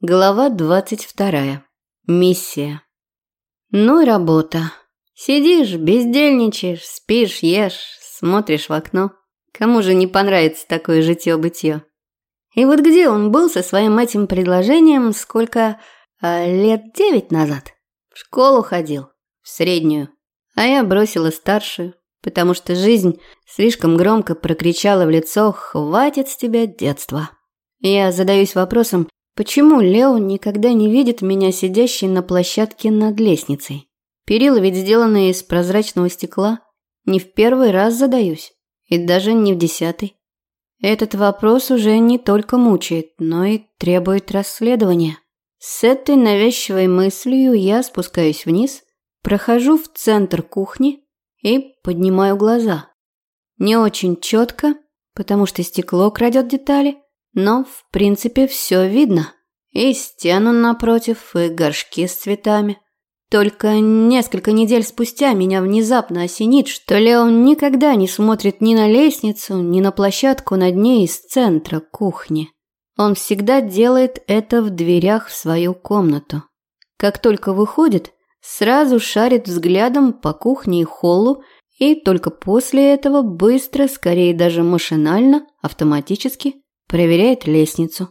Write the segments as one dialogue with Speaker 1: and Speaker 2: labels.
Speaker 1: Глава двадцать вторая. Миссия. Ну и работа. Сидишь, бездельничаешь, спишь, ешь, смотришь в окно. Кому же не понравится такое житье-бытие? И вот где он был со своим этим предложением, сколько э, лет девять назад? В школу ходил, в среднюю. А я бросила старшую, потому что жизнь слишком громко прокричала в лицо «Хватит с тебя детства». Я задаюсь вопросом, Почему Лео никогда не видит меня сидящей на площадке над лестницей? Перила ведь сделаны из прозрачного стекла. Не в первый раз задаюсь. И даже не в десятый. Этот вопрос уже не только мучает, но и требует расследования. С этой навязчивой мыслью я спускаюсь вниз, прохожу в центр кухни и поднимаю глаза. Не очень четко, потому что стекло крадет детали – но, в принципе, все видно. И стену напротив, и горшки с цветами. Только несколько недель спустя меня внезапно осенит, что Леон никогда не смотрит ни на лестницу, ни на площадку над ней из центра кухни. Он всегда делает это в дверях в свою комнату. Как только выходит, сразу шарит взглядом по кухне и холлу, и только после этого быстро, скорее даже машинально, автоматически проверяет лестницу.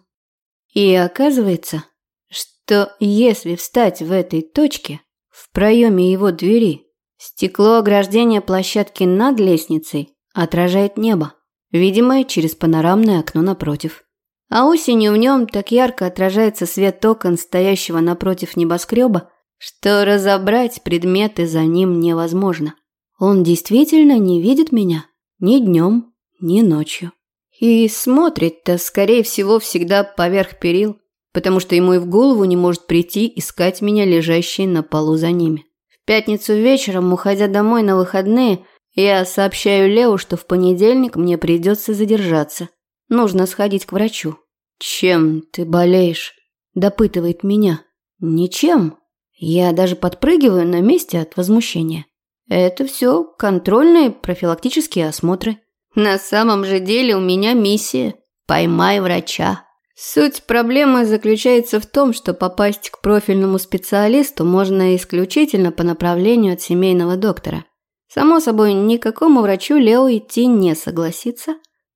Speaker 1: И оказывается, что если встать в этой точке, в проеме его двери, стекло ограждения площадки над лестницей отражает небо, видимое через панорамное окно напротив. А осенью в нем так ярко отражается свет окон, стоящего напротив небоскреба, что разобрать предметы за ним невозможно. Он действительно не видит меня ни днем, ни ночью. И смотрит-то, скорее всего, всегда поверх перил, потому что ему и в голову не может прийти искать меня, лежащей на полу за ними. В пятницу вечером, уходя домой на выходные, я сообщаю Лео, что в понедельник мне придется задержаться. Нужно сходить к врачу. «Чем ты болеешь?» – допытывает меня. «Ничем». Я даже подпрыгиваю на месте от возмущения. Это все контрольные профилактические осмотры. На самом же деле у меня миссия – поймай врача. Суть проблемы заключается в том, что попасть к профильному специалисту можно исключительно по направлению от семейного доктора. Само собой, никакому врачу Лео идти не согласится.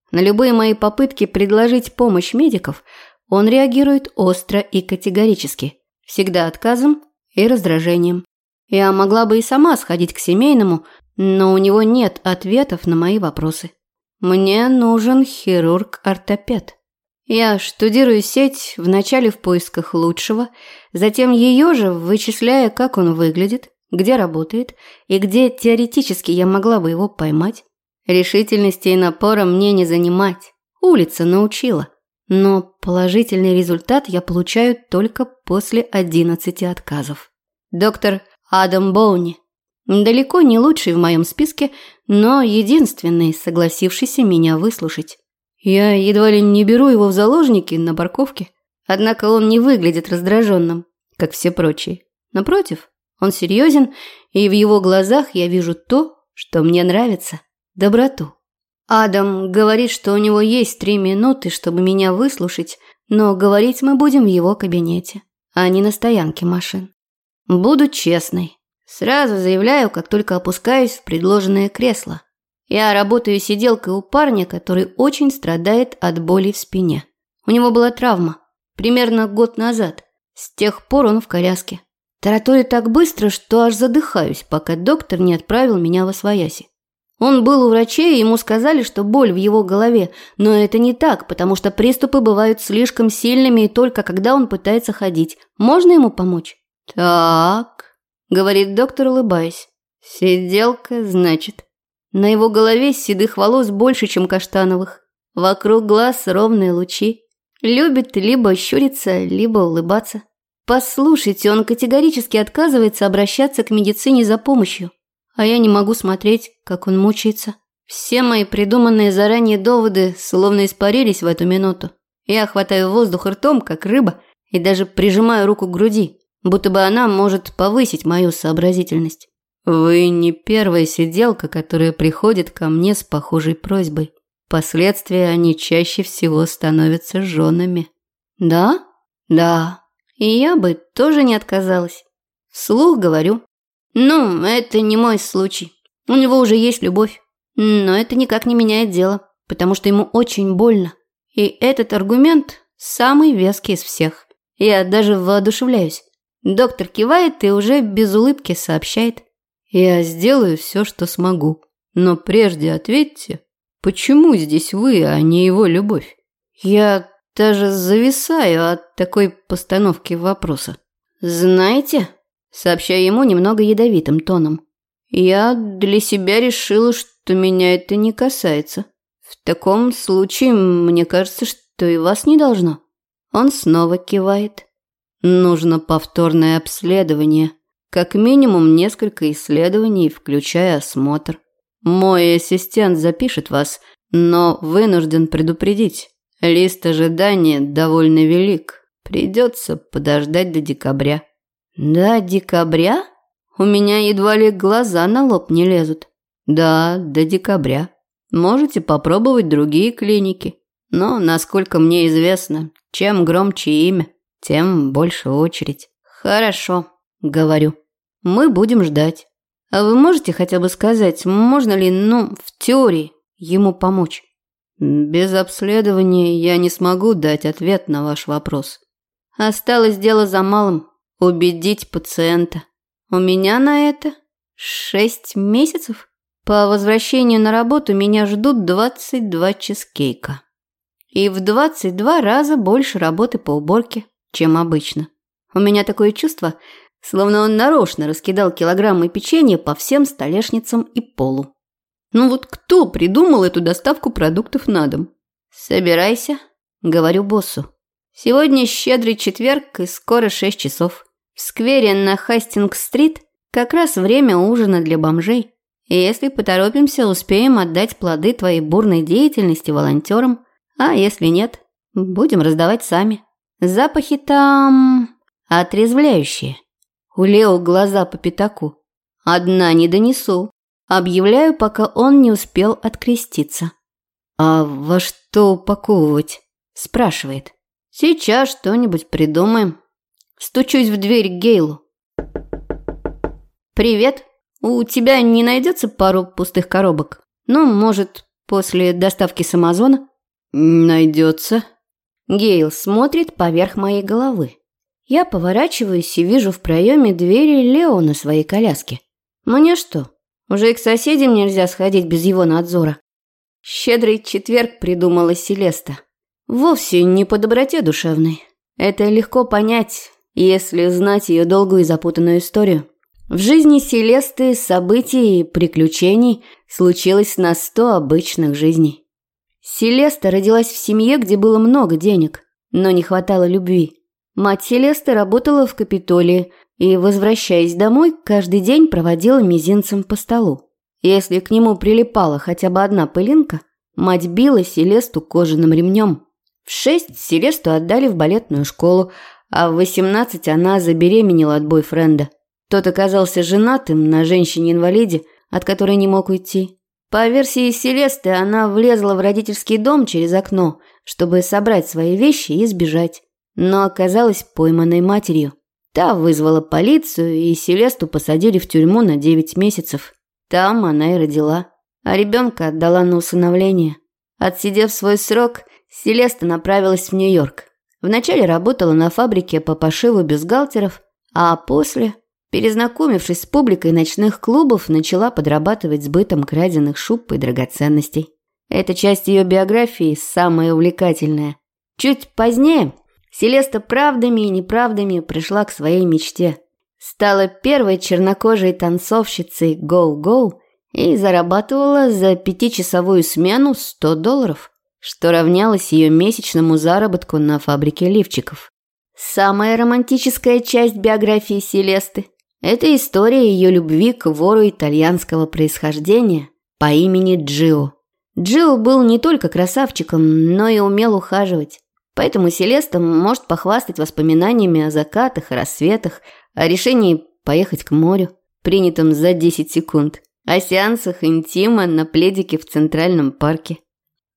Speaker 1: На любые мои попытки предложить помощь медиков он реагирует остро и категорически, всегда отказом и раздражением. Я могла бы и сама сходить к семейному, но у него нет ответов на мои вопросы. Мне нужен хирург-ортопед. Я штудирую сеть вначале в поисках лучшего, затем ее же вычисляя, как он выглядит, где работает и где теоретически я могла бы его поймать. Решительности и напора мне не занимать. Улица научила. Но положительный результат я получаю только после 11 отказов. Доктор Адам Боуни Далеко не лучший в моем списке, но единственный, согласившийся меня выслушать. Я едва ли не беру его в заложники на парковке, однако он не выглядит раздраженным, как все прочие. Напротив, он серьезен, и в его глазах я вижу то, что мне нравится – доброту. Адам говорит, что у него есть три минуты, чтобы меня выслушать, но говорить мы будем в его кабинете, а не на стоянке машин. Буду честной. Сразу заявляю, как только опускаюсь в предложенное кресло. Я работаю сиделкой у парня, который очень страдает от боли в спине. У него была травма. Примерно год назад. С тех пор он в коляске. Тараторит так быстро, что аж задыхаюсь, пока доктор не отправил меня во свояси. Он был у врачей, и ему сказали, что боль в его голове, но это не так, потому что приступы бывают слишком сильными и только когда он пытается ходить. Можно ему помочь? Так, говорит доктор, улыбаясь. Сиделка, значит. На его голове седых волос больше, чем каштановых. Вокруг глаз ровные лучи. Любит либо щуриться, либо улыбаться. Послушайте, он категорически отказывается обращаться к медицине за помощью. А я не могу смотреть, как он мучается. Все мои придуманные заранее доводы словно испарились в эту минуту. Я хватаю воздух ртом, как рыба, и даже прижимаю руку к груди будто бы она может повысить мою сообразительность. Вы не первая сиделка, которая приходит ко мне с похожей просьбой. Впоследствии они чаще всего становятся женами. Да? Да. И я бы тоже не отказалась. Вслух говорю. Ну, это не мой случай. У него уже есть любовь. Но это никак не меняет дело, потому что ему очень больно. И этот аргумент самый веский из всех. Я даже воодушевляюсь. Доктор кивает и уже без улыбки сообщает. Я сделаю все, что смогу. Но прежде ответьте, почему здесь вы, а не его любовь? Я даже зависаю от такой постановки вопроса. Знаете, сообщаю ему немного ядовитым тоном. Я для себя решила, что меня это не касается. В таком случае, мне кажется, что и вас не должно. Он снова кивает. Нужно повторное обследование. Как минимум несколько исследований, включая осмотр. Мой ассистент запишет вас, но вынужден предупредить. Лист ожидания довольно велик. Придется подождать до декабря. До декабря? У меня едва ли глаза на лоб не лезут. Да, до декабря. Можете попробовать другие клиники. Но, насколько мне известно, чем громче имя, тем больше очередь. Хорошо, говорю. Мы будем ждать. А вы можете хотя бы сказать, можно ли, ну, в теории, ему помочь? Без обследования я не смогу дать ответ на ваш вопрос. Осталось дело за малым – убедить пациента. У меня на это шесть месяцев. По возвращению на работу меня ждут 22 чизкейка. И в 22 раза больше работы по уборке, чем обычно. У меня такое чувство, словно он нарочно раскидал килограммы печенья по всем столешницам и полу. Ну вот кто придумал эту доставку продуктов на дом? Собирайся, говорю боссу. Сегодня щедрый четверг и скоро шесть часов. В сквере на Хастинг-стрит как раз время ужина для бомжей. И если поторопимся, успеем отдать плоды твоей бурной деятельности волонтерам. А если нет, будем раздавать сами. Запахи там отрезвляющие. У Лео глаза по пятаку. Одна не донесу. Объявляю, пока он не успел откреститься. «А во что упаковывать?» – спрашивает. «Сейчас что-нибудь придумаем». Стучусь в дверь Гейлу. «Привет. У тебя не найдется пару пустых коробок? Ну, может, после доставки с Амазона?» «Найдется». Гейл смотрит поверх моей головы. Я поворачиваюсь и вижу в проеме двери Лео на своей коляске. Мне что, уже и к соседям нельзя сходить без его надзора? Щедрый четверг придумала Селеста. Вовсе не по доброте душевной. Это легко понять, если знать ее долгую и запутанную историю. В жизни Селесты событий и приключений случилось на сто обычных жизней. Селеста родилась в семье, где было много денег, но не хватало любви. Мать Селесты работала в Капитолии и, возвращаясь домой, каждый день проводила мизинцем по столу. Если к нему прилипала хотя бы одна пылинка, мать била Селесту кожаным ремнем. В шесть Селесту отдали в балетную школу, а в восемнадцать она забеременела от бойфренда. Тот оказался женатым на женщине-инвалиде, от которой не мог уйти. По версии Селесты, она влезла в родительский дом через окно, чтобы собрать свои вещи и сбежать но оказалась пойманной матерью. Та вызвала полицию, и Селесту посадили в тюрьму на 9 месяцев. Там она и родила. А ребенка отдала на усыновление. Отсидев свой срок, Селеста направилась в Нью-Йорк. Вначале работала на фабрике по пошиву бюстгальтеров, а после, перезнакомившись с публикой ночных клубов, начала подрабатывать сбытом краденных шуб и драгоценностей. Эта часть ее биографии самая увлекательная. Чуть позднее Селеста правдами и неправдами пришла к своей мечте. Стала первой чернокожей танцовщицей «Гоу-Гоу» и зарабатывала за пятичасовую смену 100 долларов, что равнялось ее месячному заработку на фабрике лифчиков. Самая романтическая часть биографии Селесты – это история ее любви к вору итальянского происхождения по имени Джио. Джио был не только красавчиком, но и умел ухаживать. Поэтому Селеста может похвастать воспоминаниями о закатах и рассветах, о решении поехать к морю, принятом за 10 секунд, о сеансах интима на пледике в Центральном парке.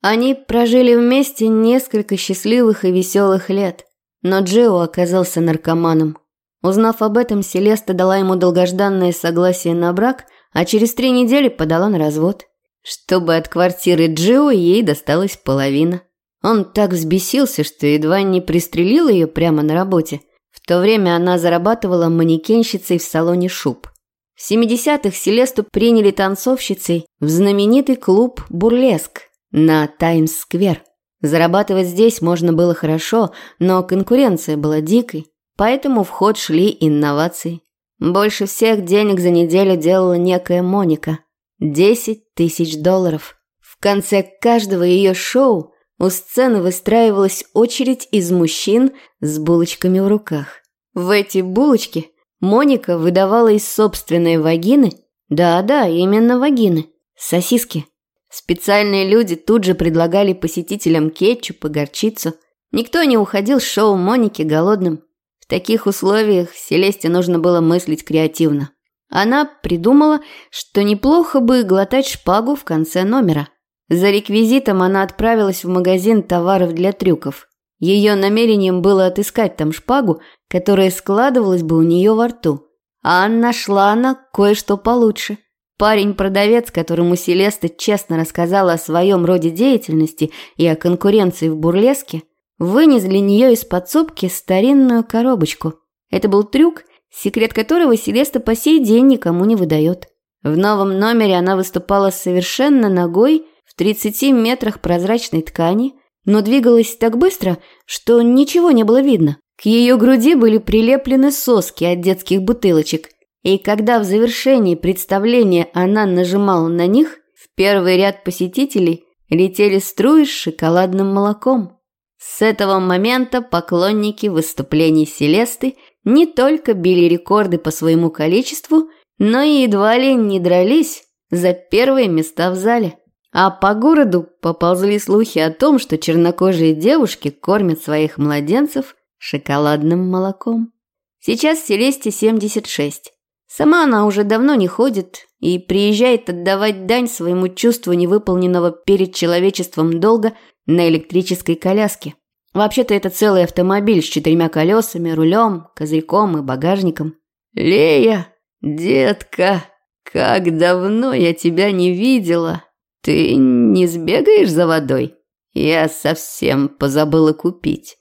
Speaker 1: Они прожили вместе несколько счастливых и веселых лет. Но Джио оказался наркоманом. Узнав об этом, Селеста дала ему долгожданное согласие на брак, а через три недели подала на развод. Чтобы от квартиры Джио ей досталась половина. Он так взбесился, что едва не пристрелил ее прямо на работе. В то время она зарабатывала манекенщицей в салоне шуб. В 70-х Селесту приняли танцовщицей в знаменитый клуб «Бурлеск» на Таймс-сквер. Зарабатывать здесь можно было хорошо, но конкуренция была дикой, поэтому в ход шли инновации. Больше всех денег за неделю делала некая Моника. 10 тысяч долларов. В конце каждого ее шоу у сцены выстраивалась очередь из мужчин с булочками в руках. В эти булочки Моника выдавала из собственной вагины, да-да, именно вагины, сосиски. Специальные люди тут же предлагали посетителям кетчуп и горчицу. Никто не уходил с шоу Моники голодным. В таких условиях Селесте нужно было мыслить креативно. Она придумала, что неплохо бы глотать шпагу в конце номера. За реквизитом она отправилась в магазин товаров для трюков. Ее намерением было отыскать там шпагу, которая складывалась бы у нее во рту. А нашла она кое-что получше. Парень-продавец, которому Селеста честно рассказала о своем роде деятельности и о конкуренции в бурлеске, вынес для нее из подсобки старинную коробочку. Это был трюк, секрет которого Селеста по сей день никому не выдает. В новом номере она выступала совершенно ногой в 30 метрах прозрачной ткани, но двигалась так быстро, что ничего не было видно. К ее груди были прилеплены соски от детских бутылочек, и когда в завершении представления она нажимала на них, в первый ряд посетителей летели струи с шоколадным молоком. С этого момента поклонники выступлений Селесты не только били рекорды по своему количеству, но и едва ли не дрались за первые места в зале. А по городу поползли слухи о том, что чернокожие девушки кормят своих младенцев шоколадным молоком. Сейчас Селесте 76. Сама она уже давно не ходит и приезжает отдавать дань своему чувству невыполненного перед человечеством долга на электрической коляске. Вообще-то это целый автомобиль с четырьмя колесами, рулем, козырьком и багажником. «Лея, детка, как давно я тебя не видела! Ты не сбегаешь за водой? Я совсем позабыла купить».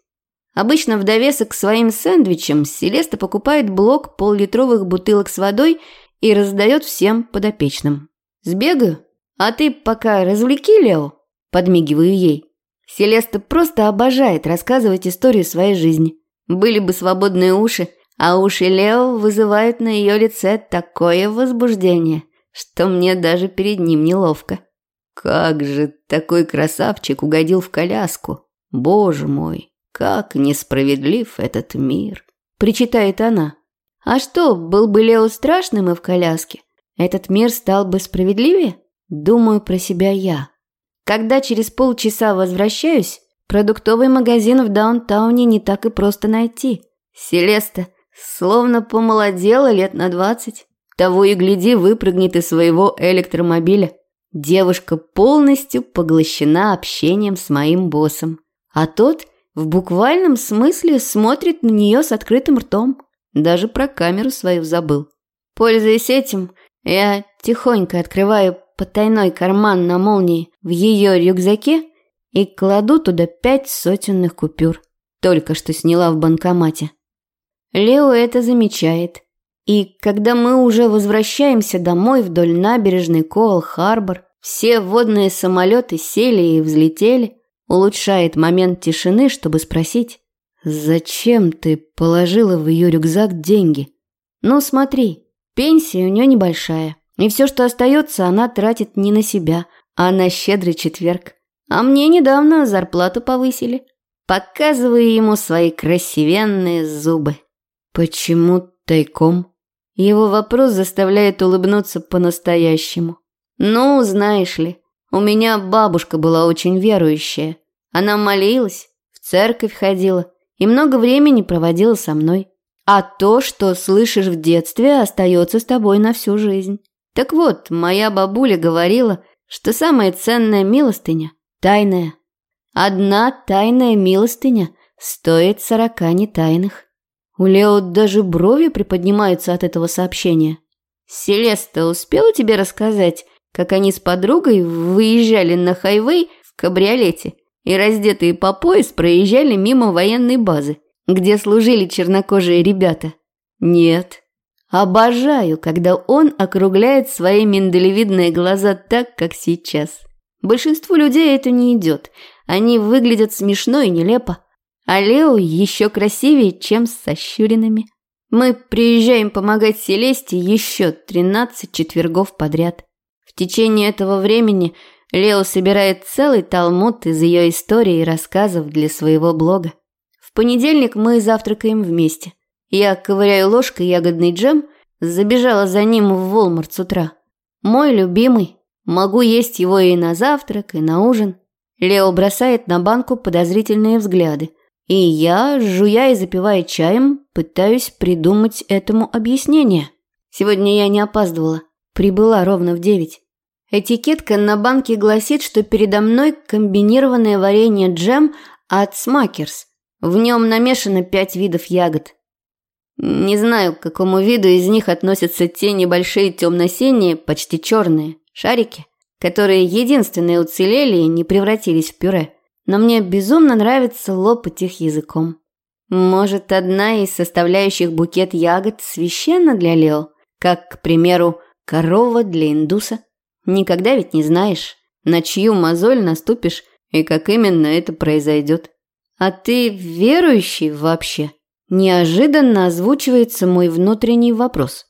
Speaker 1: Обычно в довесок к своим сэндвичам Селеста покупает блок поллитровых бутылок с водой и раздает всем подопечным. «Сбегаю? А ты пока развлеки Лео?» Подмигиваю ей. Селеста просто обожает рассказывать историю своей жизни. Были бы свободные уши, а уши Лео вызывают на ее лице такое возбуждение, что мне даже перед ним неловко. Как же такой красавчик угодил в коляску? Боже мой! Как несправедлив этот мир, причитает она. А что, был бы Лео страшным и в коляске? Этот мир стал бы справедливее? Думаю про себя я. Когда через полчаса возвращаюсь, продуктовый магазин в даунтауне не так и просто найти. Селеста словно помолодела лет на двадцать. Того и гляди, выпрыгнет из своего электромобиля. Девушка полностью поглощена общением с моим боссом. А тот в буквальном смысле смотрит на нее с открытым ртом. Даже про камеру свою забыл. Пользуясь этим, я тихонько открываю потайной карман на молнии в ее рюкзаке и кладу туда пять сотенных купюр. Только что сняла в банкомате. Лео это замечает. И когда мы уже возвращаемся домой вдоль набережной Коал-Харбор, все водные самолеты сели и взлетели – улучшает момент тишины, чтобы спросить, «Зачем ты положила в ее рюкзак деньги?» «Ну, смотри, пенсия у нее небольшая, и все, что остается, она тратит не на себя, а на щедрый четверг. А мне недавно зарплату повысили. Показываю ему свои красивенные зубы». «Почему тайком?» Его вопрос заставляет улыбнуться по-настоящему. «Ну, знаешь ли, у меня бабушка была очень верующая. Она молилась, в церковь ходила и много времени проводила со мной. А то, что слышишь в детстве, остается с тобой на всю жизнь. Так вот, моя бабуля говорила, что самая ценная милостыня – тайная. Одна тайная милостыня стоит сорока нетайных. У Лео даже брови приподнимаются от этого сообщения. Селеста успела тебе рассказать, как они с подругой выезжали на хайвей в кабриолете и раздетые по пояс проезжали мимо военной базы, где служили чернокожие ребята? Нет. Обожаю, когда он округляет свои миндалевидные глаза так, как сейчас. Большинству людей это не идет. Они выглядят смешно и нелепо. А Лео еще красивее, чем с сощуренными. Мы приезжаем помогать Селесте еще 13 четвергов подряд. В течение этого времени Лео собирает целый талмуд из ее историй и рассказов для своего блога. В понедельник мы завтракаем вместе. Я ковыряю ложкой ягодный джем, забежала за ним в Walmart с утра. Мой любимый. Могу есть его и на завтрак, и на ужин. Лео бросает на банку подозрительные взгляды. И я, жуя и запивая чаем, пытаюсь придумать этому объяснение. Сегодня я не опаздывала. Прибыла ровно в девять. Этикетка на банке гласит, что передо мной комбинированное варенье джем от Смакерс. В нем намешано пять видов ягод. Не знаю, к какому виду из них относятся те небольшие темно-синие, почти черные, шарики, которые единственные уцелели и не превратились в пюре но мне безумно нравится лопать их языком. Может, одна из составляющих букет ягод священна для Лео, как, к примеру, корова для индуса? Никогда ведь не знаешь, на чью мозоль наступишь и как именно это произойдет. А ты верующий вообще? Неожиданно озвучивается мой внутренний вопрос.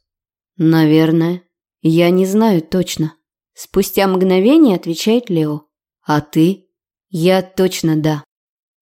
Speaker 1: Наверное. Я не знаю точно. Спустя мгновение отвечает Лео. А ты? Я точно да.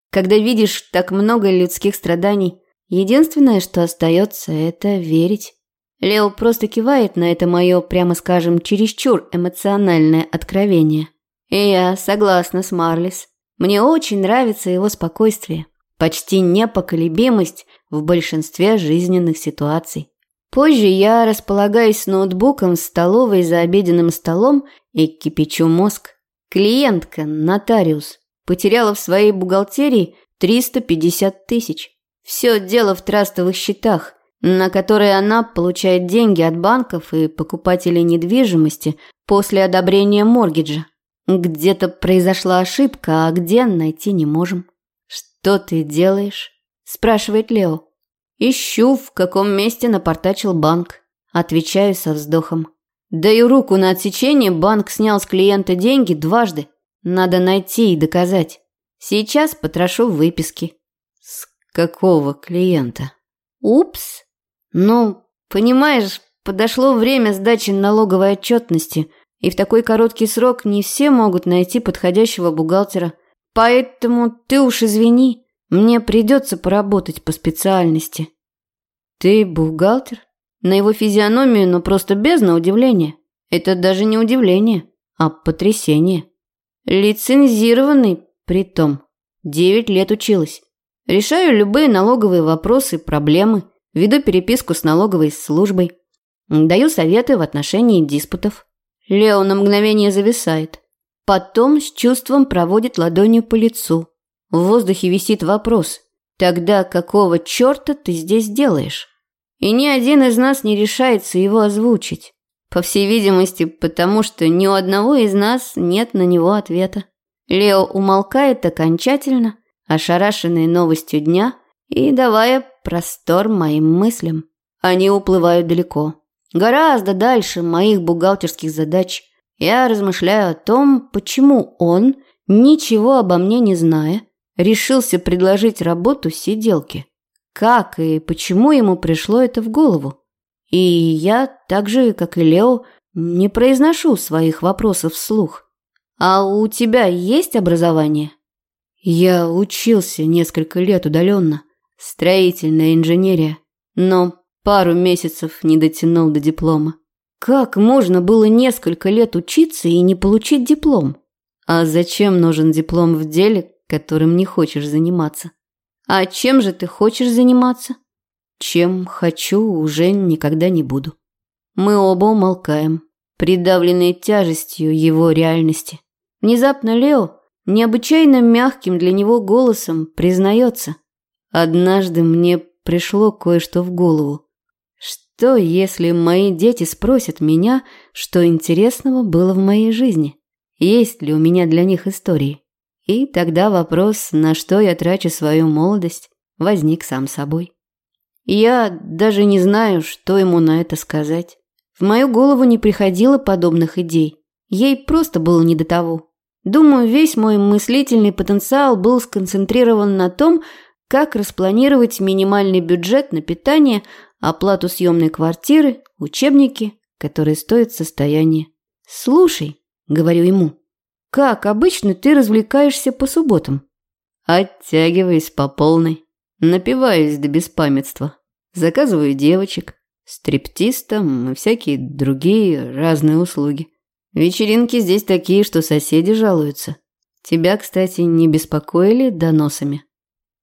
Speaker 1: Когда видишь так много людских страданий, единственное, что остается, это верить. Лео просто кивает на это мое, прямо скажем, чересчур эмоциональное откровение. И я согласна с Марлис. Мне очень нравится его спокойствие, почти непоколебимость в большинстве жизненных ситуаций. Позже я располагаюсь с ноутбуком в столовой за обеденным столом и кипячу мозг. Клиентка, нотариус, Потеряла в своей бухгалтерии 350 тысяч. Все дело в трастовых счетах, на которые она получает деньги от банков и покупателей недвижимости после одобрения моргиджа. Где-то произошла ошибка, а где найти не можем. «Что ты делаешь?» – спрашивает Лео. «Ищу, в каком месте напортачил банк». Отвечаю со вздохом. Даю руку на отсечение, банк снял с клиента деньги дважды. Надо найти и доказать. Сейчас потрошу выписки. С какого клиента? Упс. Ну, понимаешь, подошло время сдачи налоговой отчетности, и в такой короткий срок не все могут найти подходящего бухгалтера. Поэтому ты уж извини, мне придется поработать по специальности. Ты бухгалтер? На его физиономию, но просто без на удивление. Это даже не удивление, а потрясение. Лицензированный, притом. Девять лет училась. Решаю любые налоговые вопросы, проблемы, веду переписку с налоговой службой. Даю советы в отношении диспутов. Лео на мгновение зависает. Потом с чувством проводит ладонью по лицу. В воздухе висит вопрос. Тогда какого черта ты здесь делаешь? И ни один из нас не решается его озвучить. По всей видимости, потому что ни у одного из нас нет на него ответа. Лео умолкает окончательно, ошарашенный новостью дня и давая простор моим мыслям. Они уплывают далеко. Гораздо дальше моих бухгалтерских задач. Я размышляю о том, почему он, ничего обо мне не зная, решился предложить работу сиделке. Как и почему ему пришло это в голову? И я, так же, как и Лео, не произношу своих вопросов вслух. А у тебя есть образование? Я учился несколько лет удаленно. Строительная инженерия. Но пару месяцев не дотянул до диплома. Как можно было несколько лет учиться и не получить диплом? А зачем нужен диплом в деле, которым не хочешь заниматься? А чем же ты хочешь заниматься? Чем хочу, уже никогда не буду. Мы оба умолкаем, придавленные тяжестью его реальности. Внезапно Лео, необычайно мягким для него голосом, признается. Однажды мне пришло кое-что в голову. Что, если мои дети спросят меня, что интересного было в моей жизни? Есть ли у меня для них истории? И тогда вопрос, на что я трачу свою молодость, возник сам собой. Я даже не знаю, что ему на это сказать. В мою голову не приходило подобных идей. Ей просто было не до того. Думаю, весь мой мыслительный потенциал был сконцентрирован на том, как распланировать минимальный бюджет на питание, оплату съемной квартиры, учебники, которые стоят состояние. «Слушай», — говорю ему, — «как обычно ты развлекаешься по субботам?» Оттягиваясь по полной, напиваюсь до беспамятства, заказываю девочек, стриптистам и всякие другие разные услуги. Вечеринки здесь такие, что соседи жалуются. Тебя, кстати, не беспокоили доносами?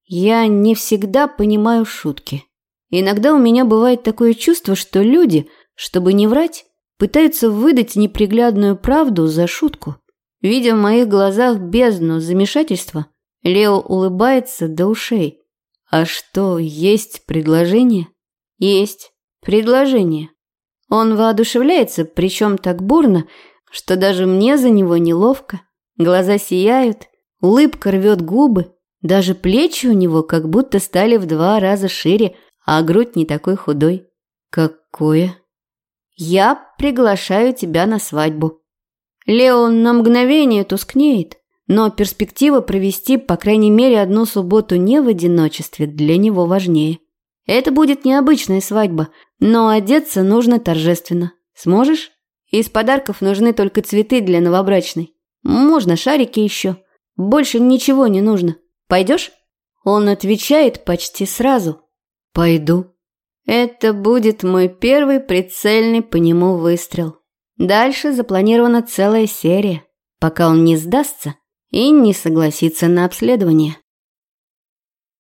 Speaker 1: Я не всегда понимаю шутки. Иногда у меня бывает такое чувство, что люди, чтобы не врать, пытаются выдать неприглядную правду за шутку. Видя в моих глазах бездну замешательства, Лео улыбается до ушей. А что, есть предложение? Есть предложение. Он воодушевляется, причем так бурно, что даже мне за него неловко. Глаза сияют, улыбка рвет губы, даже плечи у него как будто стали в два раза шире, а грудь не такой худой. Какое? Я приглашаю тебя на свадьбу. Лео на мгновение тускнеет, но перспектива провести, по крайней мере, одну субботу не в одиночестве для него важнее. Это будет необычная свадьба, но одеться нужно торжественно. Сможешь? Из подарков нужны только цветы для новобрачной. Можно шарики еще. Больше ничего не нужно. Пойдешь? Он отвечает почти сразу. Пойду. Это будет мой первый прицельный по нему выстрел. Дальше запланирована целая серия, пока он не сдастся и не согласится на обследование.